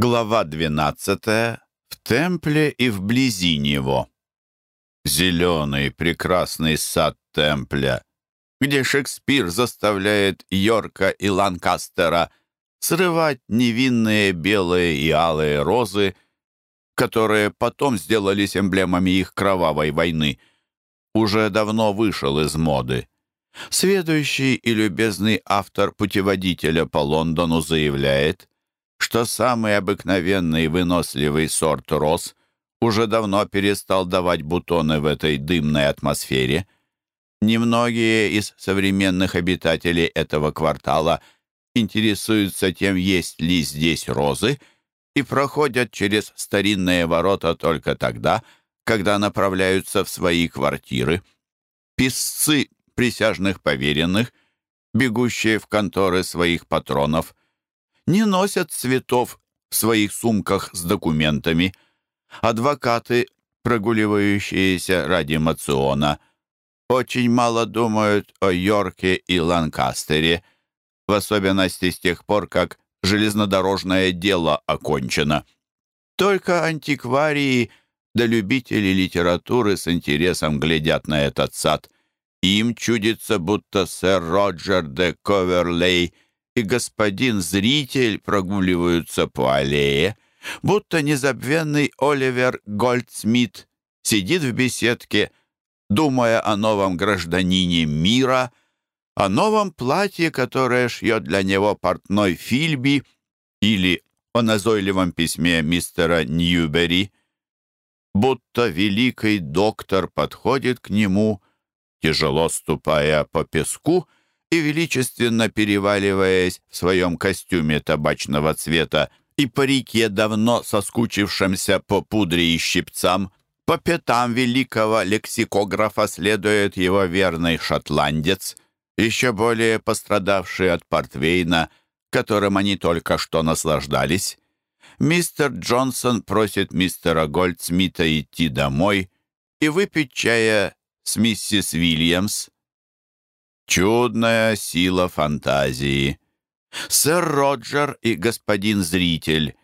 Глава 12. В темпле и вблизи него. Зеленый прекрасный сад темпля, где Шекспир заставляет Йорка и Ланкастера срывать невинные белые и алые розы, которые потом сделались эмблемами их кровавой войны, уже давно вышел из моды. Следующий и любезный автор путеводителя по Лондону заявляет, что самый обыкновенный выносливый сорт роз уже давно перестал давать бутоны в этой дымной атмосфере. Немногие из современных обитателей этого квартала интересуются тем, есть ли здесь розы, и проходят через старинные ворота только тогда, когда направляются в свои квартиры. Писцы присяжных поверенных, бегущие в конторы своих патронов, не носят цветов в своих сумках с документами. Адвокаты, прогуливающиеся ради мациона, очень мало думают о Йорке и Ланкастере, в особенности с тех пор, как железнодорожное дело окончено. Только антикварии да любители литературы с интересом глядят на этот сад. Им чудится, будто сэр Роджер де Коверлей — и господин зритель прогуливаются по аллее, будто незабвенный Оливер Гольдсмит сидит в беседке, думая о новом гражданине мира, о новом платье, которое шьет для него портной Фильби, или о назойливом письме мистера Ньюбери, будто великий доктор подходит к нему, тяжело ступая по песку, и, величественно переваливаясь в своем костюме табачного цвета и парике, давно соскучившемся по пудре и щипцам, по пятам великого лексикографа следует его верный шотландец, еще более пострадавший от портвейна, которым они только что наслаждались. Мистер Джонсон просит мистера Гольдсмита идти домой и выпить чая с миссис Вильямс. Чудная сила фантазии. Сэр Роджер и господин зритель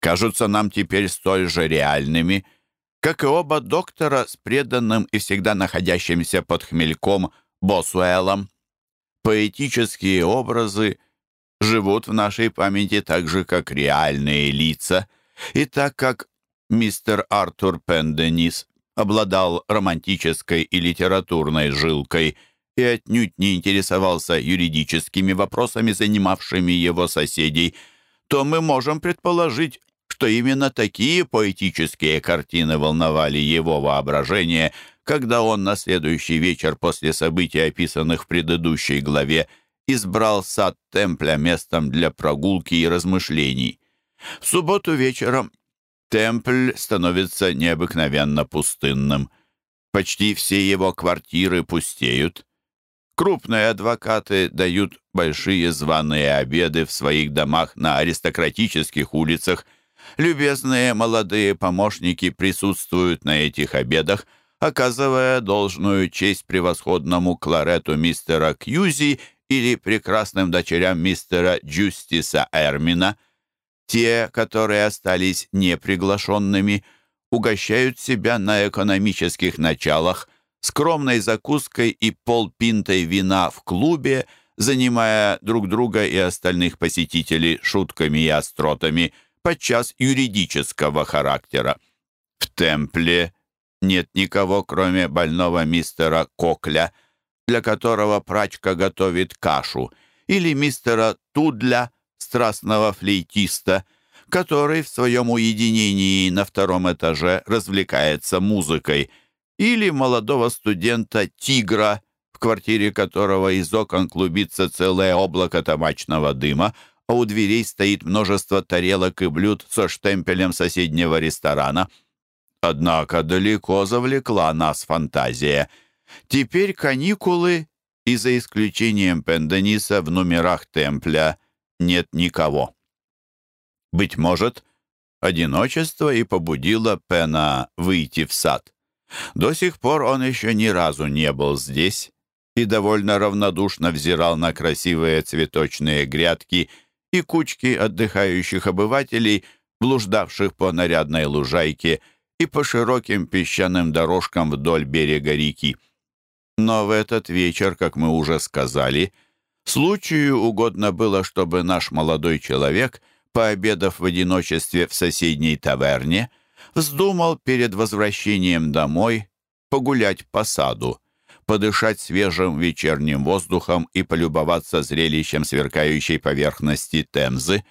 кажутся нам теперь столь же реальными, как и оба доктора с преданным и всегда находящимся под хмельком Босуэлом. Поэтические образы живут в нашей памяти так же, как реальные лица, и так как мистер Артур Пенденис обладал романтической и литературной жилкой – и отнюдь не интересовался юридическими вопросами, занимавшими его соседей, то мы можем предположить, что именно такие поэтические картины волновали его воображение, когда он на следующий вечер после событий, описанных в предыдущей главе, избрал сад Темпля местом для прогулки и размышлений. В субботу вечером Темпль становится необыкновенно пустынным. Почти все его квартиры пустеют. Крупные адвокаты дают большие званые обеды в своих домах на аристократических улицах. Любезные молодые помощники присутствуют на этих обедах, оказывая должную честь превосходному кларету мистера Кьюзи или прекрасным дочерям мистера Джустиса Эрмина. Те, которые остались неприглашенными, угощают себя на экономических началах – скромной закуской и полпинтой вина в клубе, занимая друг друга и остальных посетителей шутками и остротами, подчас юридического характера. В темпле нет никого, кроме больного мистера Кокля, для которого прачка готовит кашу, или мистера Тудля, страстного флейтиста, который в своем уединении на втором этаже развлекается музыкой – или молодого студента «Тигра», в квартире которого из окон клубится целое облако табачного дыма, а у дверей стоит множество тарелок и блюд со штемпелем соседнего ресторана. Однако далеко завлекла нас фантазия. Теперь каникулы, и за исключением Пендениса в номерах Темпля нет никого. Быть может, одиночество и побудило Пена выйти в сад. До сих пор он еще ни разу не был здесь и довольно равнодушно взирал на красивые цветочные грядки и кучки отдыхающих обывателей, блуждавших по нарядной лужайке и по широким песчаным дорожкам вдоль берега реки. Но в этот вечер, как мы уже сказали, случаю угодно было, чтобы наш молодой человек, пообедав в одиночестве в соседней таверне, вздумал перед возвращением домой погулять по саду, подышать свежим вечерним воздухом и полюбоваться зрелищем сверкающей поверхности Темзы.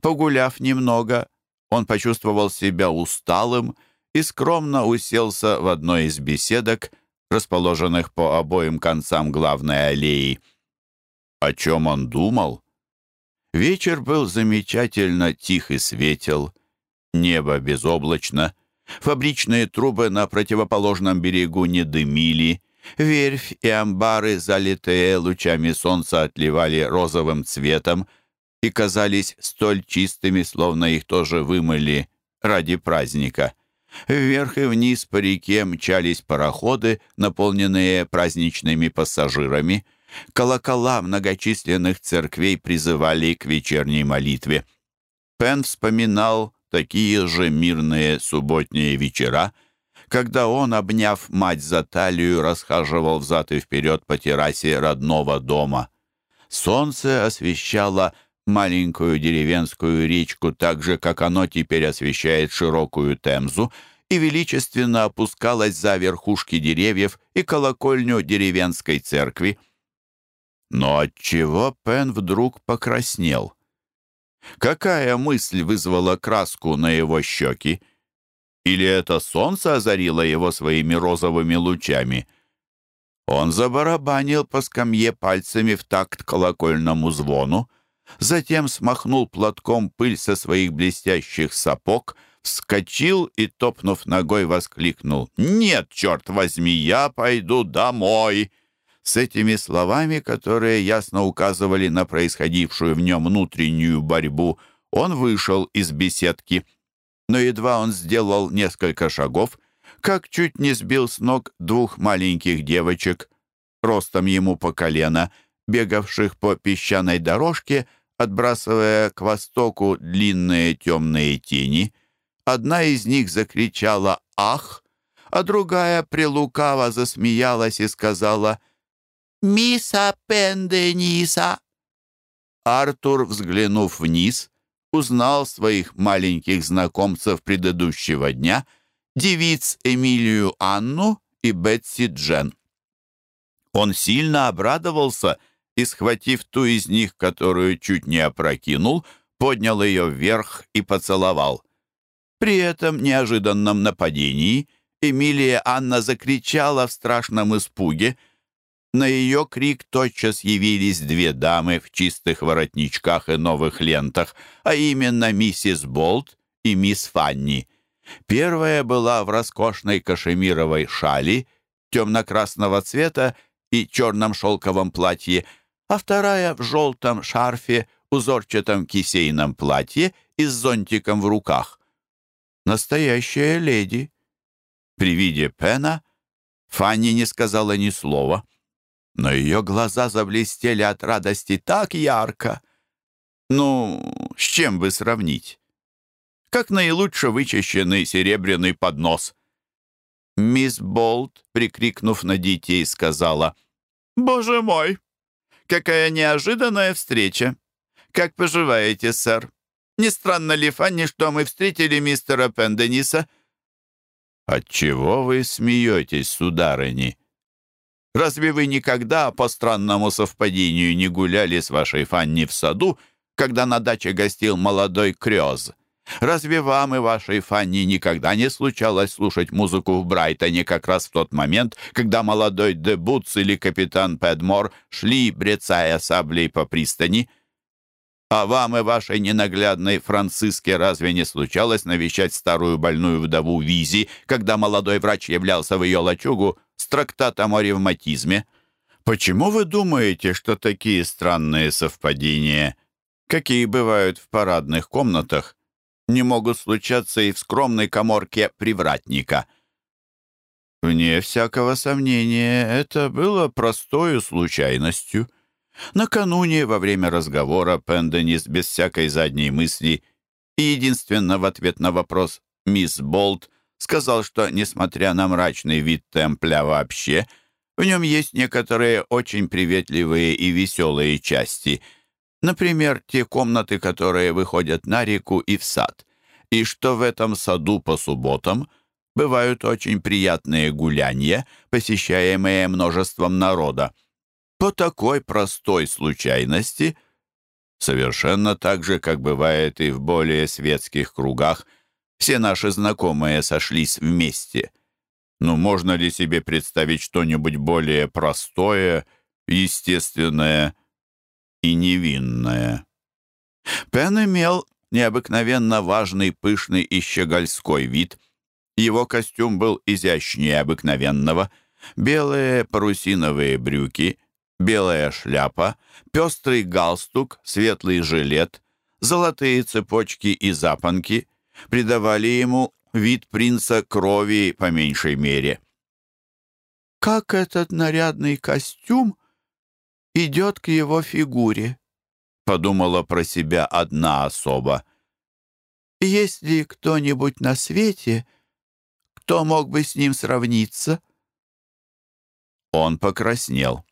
Погуляв немного, он почувствовал себя усталым и скромно уселся в одной из беседок, расположенных по обоим концам главной аллеи. О чем он думал? Вечер был замечательно тих и светел, небо безоблачно, фабричные трубы на противоположном берегу не дымили, верфь и амбары, залитые лучами солнца, отливали розовым цветом и казались столь чистыми, словно их тоже вымыли ради праздника. Вверх и вниз по реке мчались пароходы, наполненные праздничными пассажирами. Колокола многочисленных церквей призывали к вечерней молитве. Пен вспоминал такие же мирные субботние вечера, когда он, обняв мать за талию, расхаживал взад и вперед по террасе родного дома. Солнце освещало маленькую деревенскую речку так же, как оно теперь освещает широкую Темзу, и величественно опускалось за верхушки деревьев и колокольню деревенской церкви. Но отчего Пен вдруг покраснел? Какая мысль вызвала краску на его щеки? Или это солнце озарило его своими розовыми лучами? Он забарабанил по скамье пальцами в такт колокольному звону, затем смахнул платком пыль со своих блестящих сапог, вскочил и, топнув ногой, воскликнул «Нет, черт возьми, я пойду домой!» С этими словами, которые ясно указывали на происходившую в нем внутреннюю борьбу, он вышел из беседки. Но едва он сделал несколько шагов, как чуть не сбил с ног двух маленьких девочек, ростом ему по колено, бегавших по песчаной дорожке, отбрасывая к востоку длинные темные тени. Одна из них закричала «Ах!», а другая прилукаво засмеялась и сказала «Миса Пендениса!» Артур, взглянув вниз, узнал своих маленьких знакомцев предыдущего дня, девиц Эмилию Анну и Бетси Джен. Он сильно обрадовался — и, схватив ту из них, которую чуть не опрокинул, поднял ее вверх и поцеловал. При этом неожиданном нападении Эмилия Анна закричала в страшном испуге. На ее крик тотчас явились две дамы в чистых воротничках и новых лентах, а именно миссис Болт и мисс Фанни. Первая была в роскошной кашемировой шали темно-красного цвета и черном шелковом платье, а вторая в желтом шарфе, узорчатом кисейном платье и с зонтиком в руках. Настоящая леди. При виде Пена Фанни не сказала ни слова, но ее глаза заблестели от радости так ярко. Ну, с чем бы сравнить? Как наилучше вычищенный серебряный поднос. Мисс Болт, прикрикнув на детей, сказала, «Боже мой, Какая неожиданная встреча! Как поживаете, сэр? Не странно ли, Фанни, что мы встретили мистера Пендениса?» «Отчего вы смеетесь, сударыни? Разве вы никогда по странному совпадению не гуляли с вашей Фанни в саду, когда на даче гостил молодой Крёз?» Разве вам и вашей Фанни никогда не случалось слушать музыку в Брайтоне как раз в тот момент, когда молодой Дебутс или капитан Пэдмор шли, брецая саблей по пристани? А вам и вашей ненаглядной Франциске разве не случалось навещать старую больную вдову Визи, когда молодой врач являлся в ее лачугу с трактатом о ревматизме? Почему вы думаете, что такие странные совпадения, какие бывают в парадных комнатах, не могут случаться и в скромной коморке привратника. Вне всякого сомнения, это было простою случайностью. Накануне, во время разговора, Пенденис без всякой задней мысли и единственно в ответ на вопрос мисс Болт сказал, что, несмотря на мрачный вид темпля вообще, в нем есть некоторые очень приветливые и веселые части, например, те комнаты, которые выходят на реку и в сад, и что в этом саду по субботам? Бывают очень приятные гулянья, посещаемые множеством народа. По такой простой случайности, совершенно так же, как бывает и в более светских кругах, все наши знакомые сошлись вместе. Но можно ли себе представить что-нибудь более простое, естественное и невинное? Пен имел необыкновенно важный, пышный и щегольской вид. Его костюм был изящнее обыкновенного. Белые парусиновые брюки, белая шляпа, пестрый галстук, светлый жилет, золотые цепочки и запонки придавали ему вид принца крови по меньшей мере. «Как этот нарядный костюм идет к его фигуре», — подумала про себя одна особа. «Есть ли кто-нибудь на свете, кто мог бы с ним сравниться?» Он покраснел.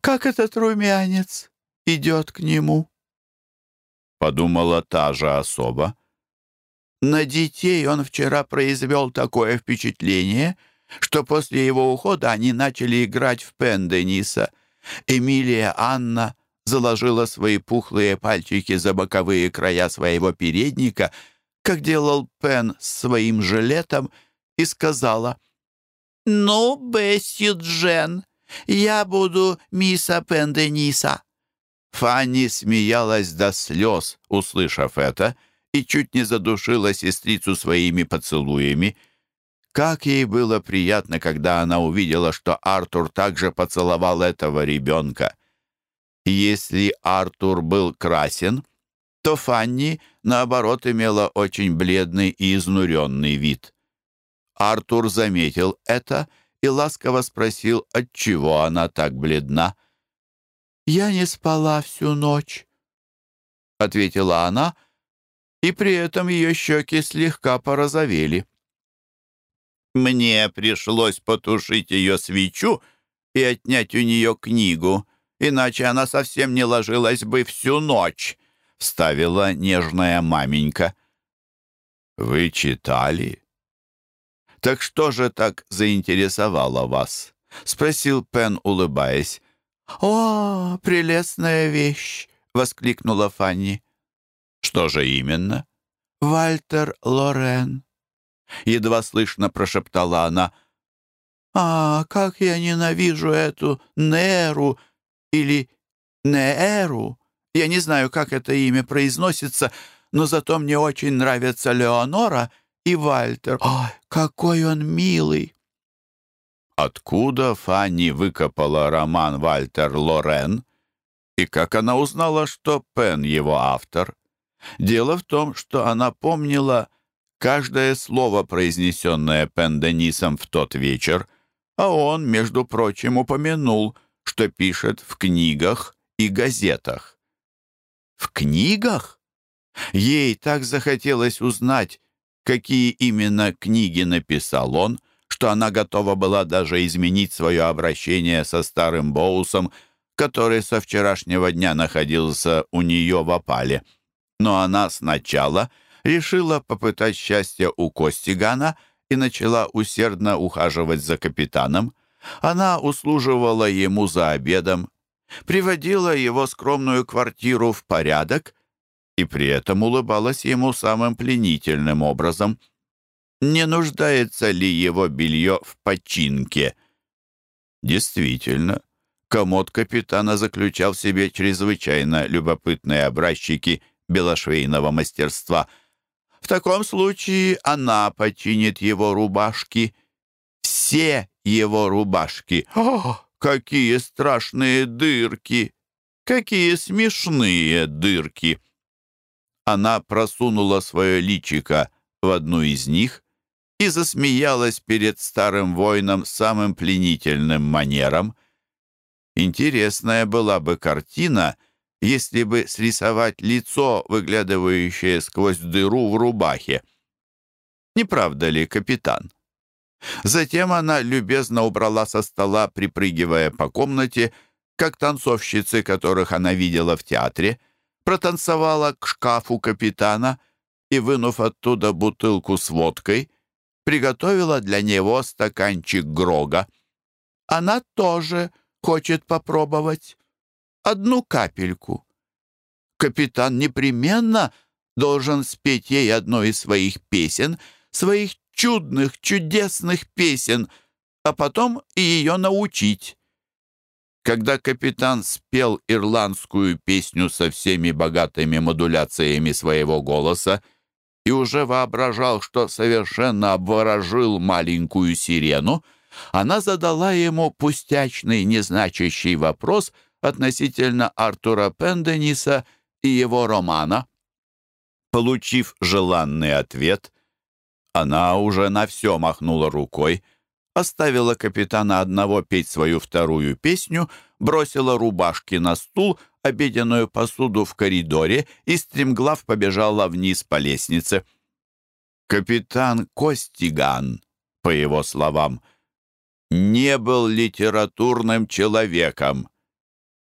«Как этот румянец идет к нему?» Подумала та же особа. На детей он вчера произвел такое впечатление, что после его ухода они начали играть в пен Дениса. Эмилия Анна заложила свои пухлые пальчики за боковые края своего передника, как делал Пен с своим жилетом, и сказала, «Ну, Бесси Джен, я буду мисса Пен Дениса». Фанни смеялась до слез, услышав это, — и чуть не задушила сестрицу своими поцелуями. Как ей было приятно, когда она увидела, что Артур также поцеловал этого ребенка. Если Артур был красен, то Фанни, наоборот, имела очень бледный и изнуренный вид. Артур заметил это и ласково спросил, отчего она так бледна. «Я не спала всю ночь», — ответила она, — и при этом ее щеки слегка порозовели. Мне пришлось потушить ее свечу и отнять у нее книгу, иначе она совсем не ложилась бы всю ночь, — вставила нежная маменька. «Вы читали?» «Так что же так заинтересовало вас?» — спросил Пен, улыбаясь. «О, прелестная вещь!» — воскликнула Фанни. «Что же именно?» «Вальтер Лорен», — едва слышно прошептала она. «А, как я ненавижу эту Неру или Неэру. Я не знаю, как это имя произносится, но зато мне очень нравятся Леонора и Вальтер. Ой, какой он милый!» Откуда Фанни выкопала роман «Вальтер Лорен» и как она узнала, что Пен его автор? Дело в том, что она помнила каждое слово, произнесенное Пенденисом в тот вечер, а он, между прочим, упомянул, что пишет в книгах и газетах. В книгах? Ей так захотелось узнать, какие именно книги написал он, что она готова была даже изменить свое обращение со старым Боусом, который со вчерашнего дня находился у нее в опале но она сначала решила попытать счастье у Костигана и начала усердно ухаживать за капитаном. Она услуживала ему за обедом, приводила его скромную квартиру в порядок и при этом улыбалась ему самым пленительным образом. Не нуждается ли его белье в починке? Действительно, комод капитана заключал в себе чрезвычайно любопытные образчики белошвейного мастерства. В таком случае она починит его рубашки. Все его рубашки. О, какие страшные дырки! Какие смешные дырки! Она просунула свое личико в одну из них и засмеялась перед старым воином самым пленительным манером. Интересная была бы картина — если бы срисовать лицо, выглядывающее сквозь дыру в рубахе. Не правда ли, капитан? Затем она любезно убрала со стола, припрыгивая по комнате, как танцовщицы, которых она видела в театре, протанцевала к шкафу капитана и, вынув оттуда бутылку с водкой, приготовила для него стаканчик Грога. Она тоже хочет попробовать. Одну капельку. Капитан непременно должен спеть ей одну из своих песен, своих чудных, чудесных песен, а потом и ее научить. Когда капитан спел ирландскую песню со всеми богатыми модуляциями своего голоса и уже воображал, что совершенно обворожил маленькую сирену, она задала ему пустячный, незначащий вопрос относительно Артура Пендениса и его романа. Получив желанный ответ, она уже на все махнула рукой, оставила капитана одного петь свою вторую песню, бросила рубашки на стул, обеденную посуду в коридоре и стремглав побежала вниз по лестнице. Капитан Костиган, по его словам, не был литературным человеком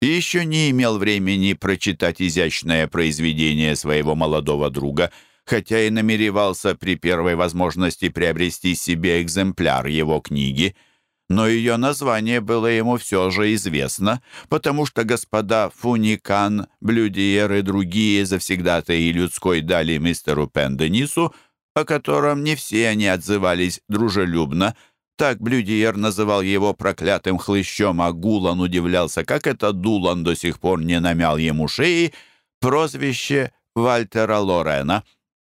и еще не имел времени прочитать изящное произведение своего молодого друга — хотя и намеревался при первой возможности приобрести себе экземпляр его книги, но ее название было ему все же известно, потому что господа Фуникан, Блюдиер и другие завсегдатаи людской дали мистеру Пенденису, о котором не все они отзывались дружелюбно, так Блюдиер называл его проклятым хлыщом, а Гулан удивлялся, как это Дулан до сих пор не намял ему шеи, прозвище Вальтера Лорена —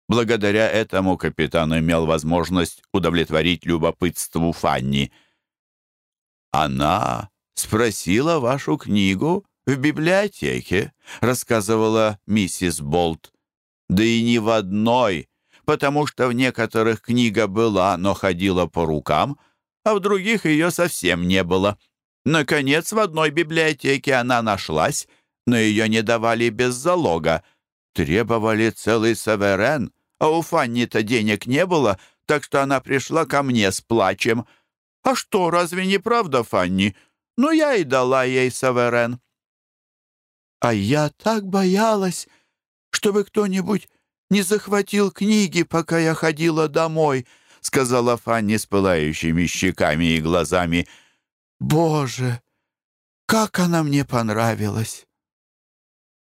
Благодаря этому капитан имел возможность удовлетворить любопытству Фанни. «Она спросила вашу книгу в библиотеке», — рассказывала миссис Болт. «Да и не в одной, потому что в некоторых книга была, но ходила по рукам, а в других ее совсем не было. Наконец, в одной библиотеке она нашлась, но ее не давали без залога. Требовали целый саверен, а у Фанни-то денег не было, так что она пришла ко мне с плачем. А что, разве не правда, Фанни? Ну, я и дала ей саверен. А я так боялась, чтобы кто-нибудь не захватил книги, пока я ходила домой, сказала Фанни с пылающими щеками и глазами. Боже, как она мне понравилась!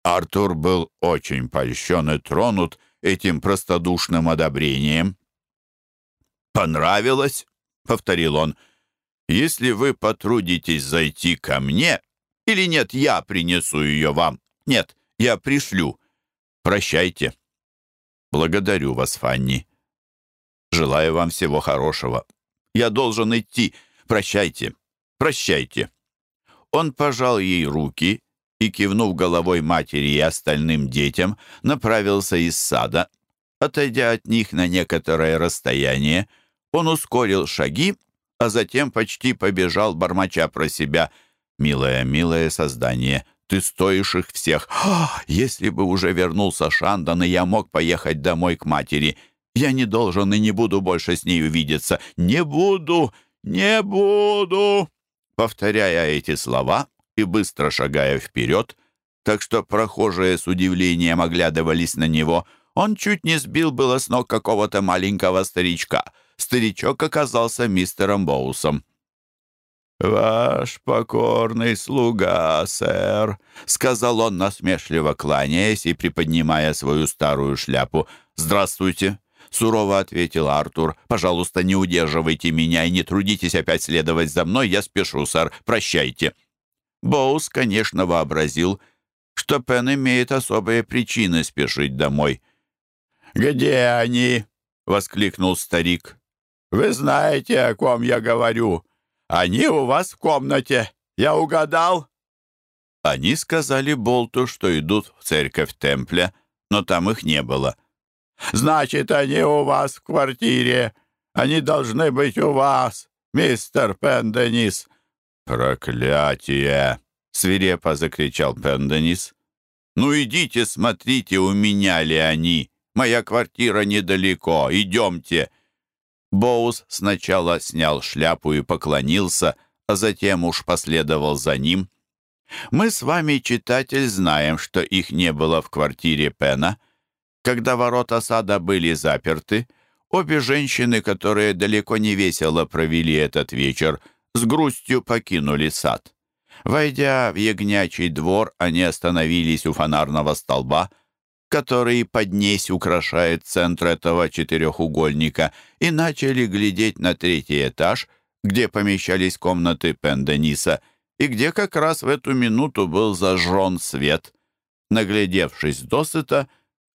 Артур был очень польщен и тронут этим простодушным одобрением. «Понравилось?» — повторил он. «Если вы потрудитесь зайти ко мне, или нет, я принесу ее вам. Нет, я пришлю. Прощайте». «Благодарю вас, Фанни. Желаю вам всего хорошего. Я должен идти. Прощайте. Прощайте». Он пожал ей руки и, кивнув головой матери и остальным детям, направился из сада. Отойдя от них на некоторое расстояние, он ускорил шаги, а затем почти побежал, бормоча про себя. «Милое, милое создание, ты стоишь их всех. Ах, если бы уже вернулся Шандан, и я мог поехать домой к матери. Я не должен и не буду больше с ней увидеться. Не буду, не буду!» Повторяя эти слова, и быстро шагая вперед, так что прохожие с удивлением оглядывались на него. Он чуть не сбил было с ног какого-то маленького старичка. Старичок оказался мистером Боусом. «Ваш покорный слуга, сэр», — сказал он, насмешливо кланяясь и приподнимая свою старую шляпу. «Здравствуйте», — сурово ответил Артур. «Пожалуйста, не удерживайте меня и не трудитесь опять следовать за мной. Я спешу, сэр. Прощайте». Боус, конечно, вообразил, что Пен имеет особые причины спешить домой. «Где они?» — воскликнул старик. «Вы знаете, о ком я говорю. Они у вас в комнате. Я угадал?» Они сказали Болту, что идут в церковь Темпля, но там их не было. «Значит, они у вас в квартире. Они должны быть у вас, мистер Пенденис. «Проклятие!» — свирепо закричал Пенденис. Ну идите, смотрите, у меня ли они. Моя квартира недалеко, идемте». Боус сначала снял шляпу и поклонился, а затем уж последовал за ним. Мы с вами, читатель, знаем, что их не было в квартире Пена. Когда ворота сада были заперты, обе женщины, которые далеко не весело провели этот вечер, с грустью покинули сад. Войдя в ягнячий двор, они остановились у фонарного столба, который поднесь украшает центр этого четырехугольника, и начали глядеть на третий этаж, где помещались комнаты Пендениса, и где как раз в эту минуту был зажжен свет. Наглядевшись досыта,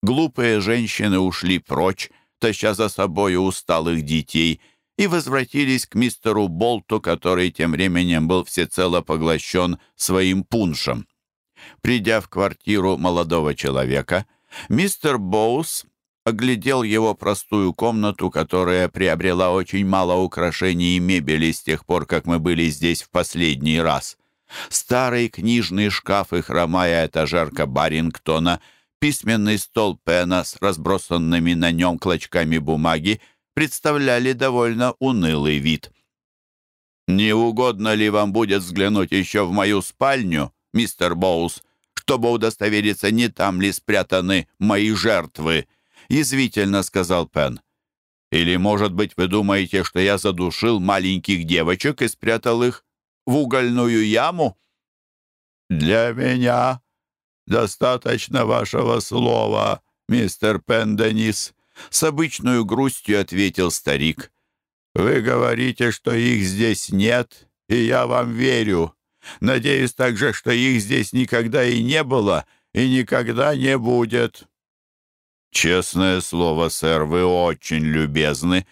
глупые женщины ушли прочь, таща за собой усталых детей, и возвратились к мистеру Болту, который тем временем был всецело поглощен своим пуншем. Придя в квартиру молодого человека, мистер Боус оглядел его простую комнату, которая приобрела очень мало украшений и мебели с тех пор, как мы были здесь в последний раз. Старый книжный шкаф и хромая этажерка Барингтона, письменный стол Пена с разбросанными на нем клочками бумаги представляли довольно унылый вид. «Не угодно ли вам будет взглянуть еще в мою спальню, мистер Боус, чтобы удостовериться, не там ли спрятаны мои жертвы?» язвительно сказал Пен. «Или, может быть, вы думаете, что я задушил маленьких девочек и спрятал их в угольную яму?» «Для меня достаточно вашего слова, мистер Пенденис», с обычной грустью ответил старик. «Вы говорите, что их здесь нет, и я вам верю. Надеюсь также, что их здесь никогда и не было, и никогда не будет». «Честное слово, сэр, вы очень любезны,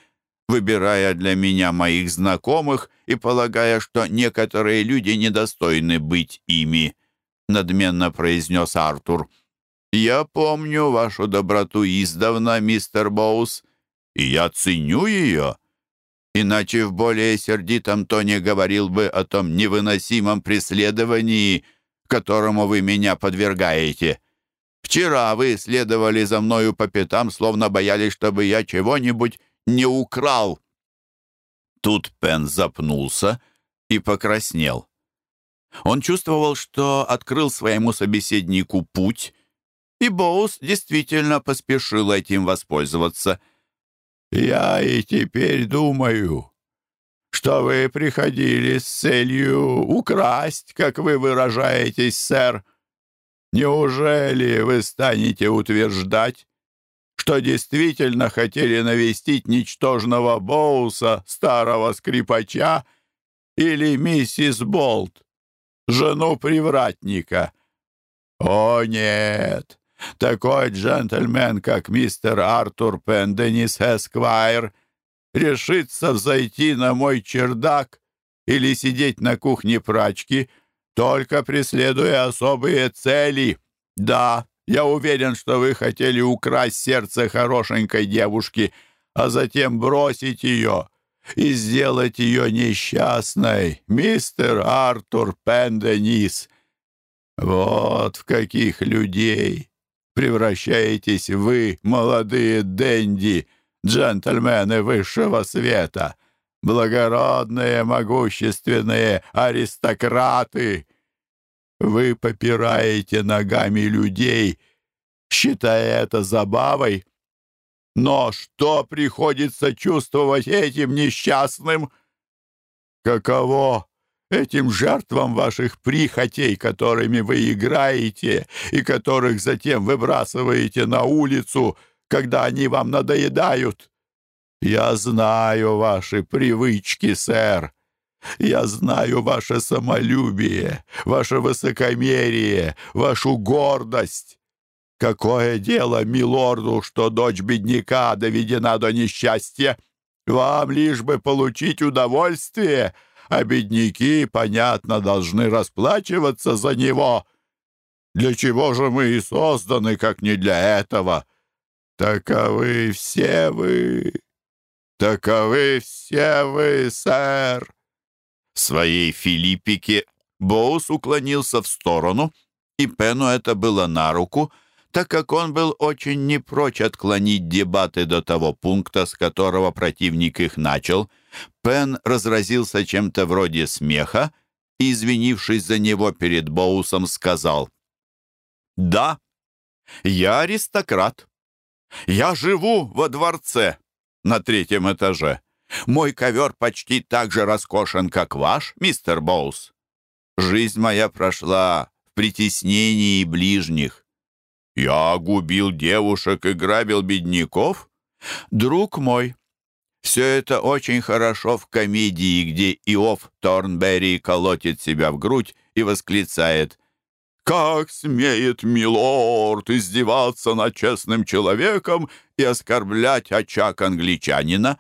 выбирая для меня моих знакомых и полагая, что некоторые люди недостойны быть ими», надменно произнес Артур. «Я помню вашу доброту издавна, мистер Боус, и я ценю ее. Иначе в более сердитом тоне говорил бы о том невыносимом преследовании, которому вы меня подвергаете». Вчера вы следовали за мною по пятам, словно боялись, чтобы я чего-нибудь не украл». Тут Пен запнулся и покраснел. Он чувствовал, что открыл своему собеседнику путь, и Боус действительно поспешил этим воспользоваться. «Я и теперь думаю, что вы приходили с целью украсть, как вы выражаетесь, сэр», Неужели вы станете утверждать, что действительно хотели навестить ничтожного Боуса, старого скрипача, или миссис Болт, жену привратника? О, нет! Такой джентльмен, как мистер Артур Пенденис Эсквайр, решится взойти на мой чердак или сидеть на кухне прачки — только преследуя особые цели. Да, я уверен, что вы хотели украсть сердце хорошенькой девушки, а затем бросить ее и сделать ее несчастной, мистер Артур Пенденис. Вот в каких людей превращаетесь вы, молодые денди, джентльмены высшего света благородные, могущественные аристократы. Вы попираете ногами людей, считая это забавой. Но что приходится чувствовать этим несчастным? Каково этим жертвам ваших прихотей, которыми вы играете и которых затем выбрасываете на улицу, когда они вам надоедают? Я знаю ваши привычки, сэр. Я знаю ваше самолюбие, ваше высокомерие, вашу гордость. Какое дело милорду, что дочь бедняка доведена до несчастья? Вам лишь бы получить удовольствие, а бедняки, понятно, должны расплачиваться за него. Для чего же мы и созданы, как не для этого? Таковы все вы, «Таковы все вы, сэр!» В своей филиппике Боус уклонился в сторону и Пену это было на руку, так как он был очень не прочь отклонить дебаты до того пункта, с которого противник их начал. Пен разразился чем-то вроде смеха и, извинившись за него перед Боусом, сказал «Да, я аристократ. Я живу во дворце на третьем этаже. Мой ковер почти так же роскошен, как ваш, мистер Боус. Жизнь моя прошла в притеснении ближних. Я губил девушек и грабил бедняков? Друг мой, все это очень хорошо в комедии, где Иов Торнберри колотит себя в грудь и восклицает «Как смеет милорд издеваться над честным человеком и оскорблять очаг англичанина?»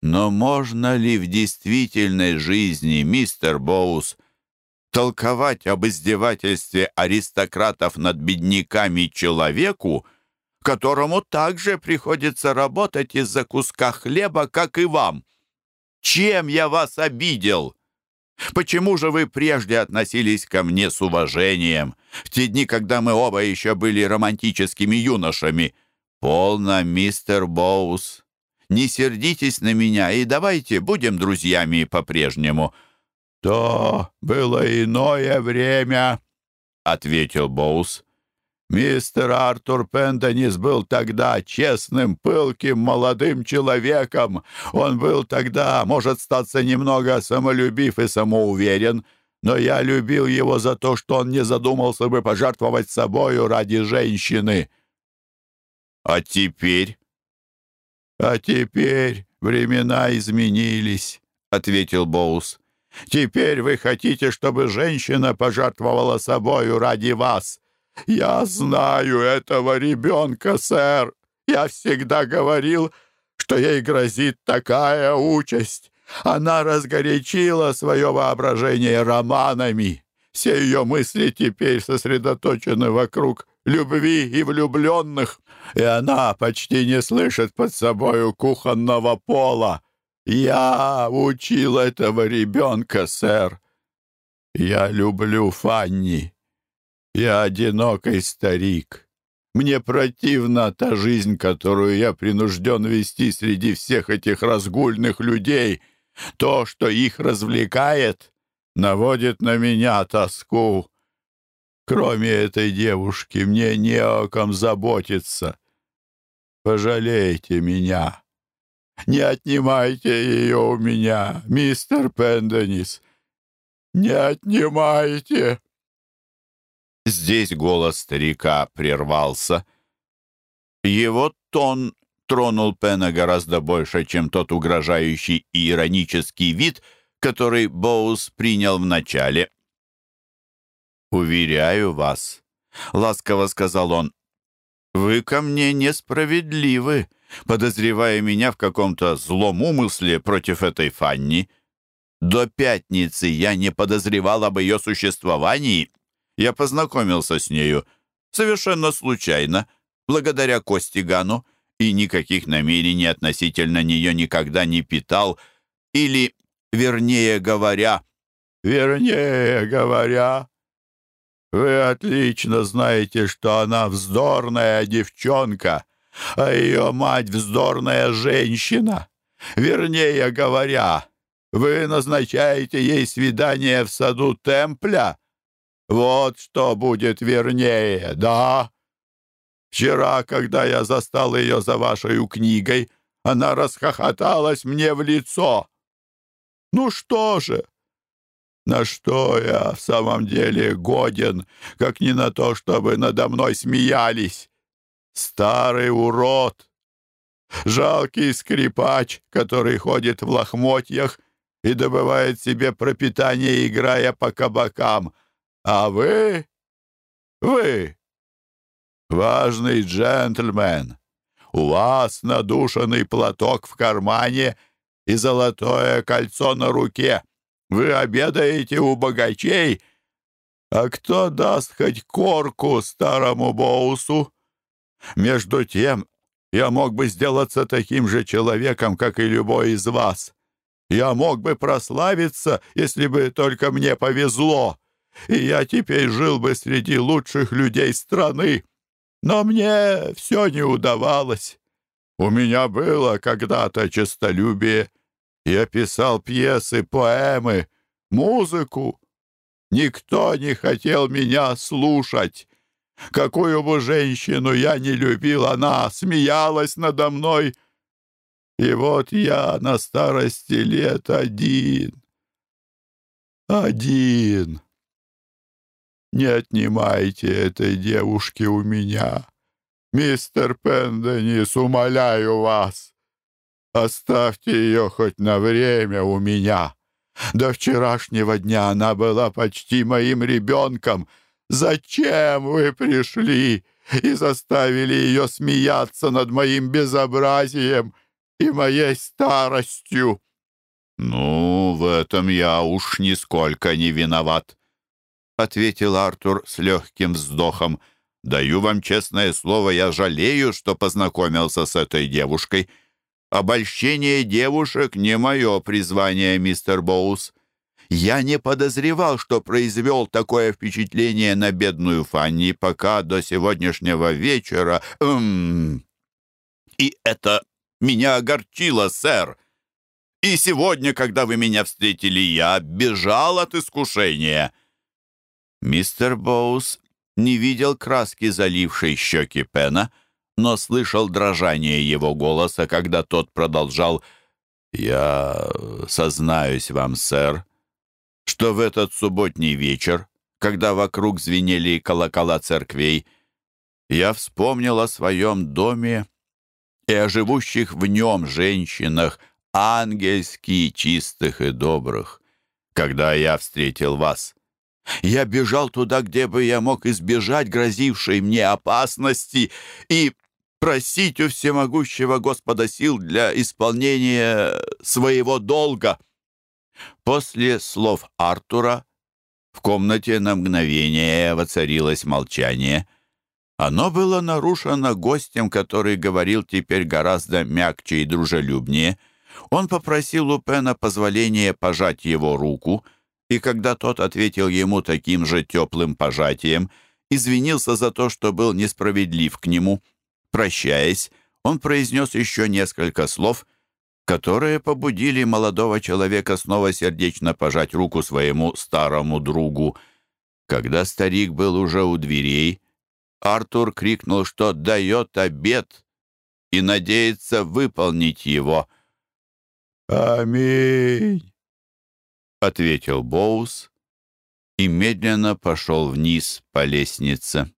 Но можно ли в действительной жизни, мистер Боус, толковать об издевательстве аристократов над бедняками человеку, которому также приходится работать из-за куска хлеба, как и вам? Чем я вас обидел? Почему же вы прежде относились ко мне с уважением, в те дни, когда мы оба еще были романтическими юношами? Полно, мистер Боус. Не сердитесь на меня и давайте будем друзьями по-прежнему». «То было иное время», — ответил Боус. «Мистер Артур Пенденис был тогда честным, пылким, молодым человеком. Он был тогда, может, статься немного самолюбив и самоуверен, но я любил его за то, что он не задумался бы пожертвовать собою ради женщины». «А теперь?» «А теперь времена изменились», — ответил Боус. Теперь вы хотите, чтобы женщина пожертвовала собою ради вас. Я знаю этого ребенка, сэр. Я всегда говорил, что ей грозит такая участь. Она разгорячила свое воображение романами. Все ее мысли теперь сосредоточены вокруг любви и влюбленных, и она почти не слышит под собою кухонного пола. «Я учил этого ребенка, сэр. Я люблю Фанни. Я одинокий старик. Мне противна та жизнь, которую я принужден вести среди всех этих разгульных людей. То, что их развлекает, наводит на меня тоску. Кроме этой девушки, мне не о ком заботиться. Пожалейте меня». Не отнимайте ее у меня, мистер Пенденис. Не отнимайте!» Здесь голос старика прервался. Его тон тронул Пена гораздо больше, чем тот угрожающий и иронический вид, который Боус принял вначале. «Уверяю вас», — ласково сказал он, — «вы ко мне несправедливы подозревая меня в каком-то злом умысле против этой Фанни. До пятницы я не подозревал об ее существовании. Я познакомился с нею совершенно случайно, благодаря Костигану, и никаких намерений относительно нее никогда не питал, или, вернее говоря, «Вернее говоря, вы отлично знаете, что она вздорная девчонка, а ее мать вздорная женщина. Вернее говоря, вы назначаете ей свидание в саду Темпля. Вот что будет вернее, да? Вчера, когда я застал ее за вашей книгой, она расхохоталась мне в лицо. Ну что же, на что я в самом деле годен, как не на то, чтобы надо мной смеялись? Старый урод! Жалкий скрипач, который ходит в лохмотьях и добывает себе пропитание, играя по кабакам. А вы... вы... важный джентльмен. У вас надушенный платок в кармане и золотое кольцо на руке. Вы обедаете у богачей. А кто даст хоть корку старому боусу? Между тем, я мог бы сделаться таким же человеком, как и любой из вас. Я мог бы прославиться, если бы только мне повезло. и я теперь жил бы среди лучших людей страны. Но мне все не удавалось. У меня было когда-то честолюбие. Я писал пьесы, поэмы, музыку. Никто не хотел меня слушать. Какую бы женщину я не любил, она смеялась надо мной. И вот я на старости лет один. Один. Не отнимайте этой девушки у меня. Мистер Пенденис, умоляю вас. Оставьте ее хоть на время у меня. До вчерашнего дня она была почти моим ребенком. Зачем вы пришли и заставили ее смеяться над моим безобразием и моей старостью?» «Ну, в этом я уж нисколько не виноват», — ответил Артур с легким вздохом. «Даю вам честное слово, я жалею, что познакомился с этой девушкой. Обольщение девушек не мое призвание, мистер Боус. Я не подозревал, что произвел такое впечатление на бедную Фанни, пока до сегодняшнего вечера... Эм... И это меня огорчило, сэр. И сегодня, когда вы меня встретили, я бежал от искушения». Мистер Боус не видел краски, залившей щеки Пена, но слышал дрожание его голоса, когда тот продолжал «Я сознаюсь вам, сэр, что в этот субботний вечер, когда вокруг звенели колокола церквей, я вспомнил о своем доме и о живущих в нем женщинах, ангельски чистых и добрых, когда я встретил вас. Я бежал туда, где бы я мог избежать грозившей мне опасности и просить у всемогущего Господа сил для исполнения своего долга. После слов Артура в комнате на мгновение воцарилось молчание. Оно было нарушено гостем, который говорил теперь гораздо мягче и дружелюбнее. Он попросил у Пена позволения пожать его руку, и когда тот ответил ему таким же теплым пожатием, извинился за то, что был несправедлив к нему. Прощаясь, он произнес еще несколько слов, которые побудили молодого человека снова сердечно пожать руку своему старому другу. Когда старик был уже у дверей, Артур крикнул, что дает обед и надеется выполнить его. «Аминь!» — ответил Боус и медленно пошел вниз по лестнице.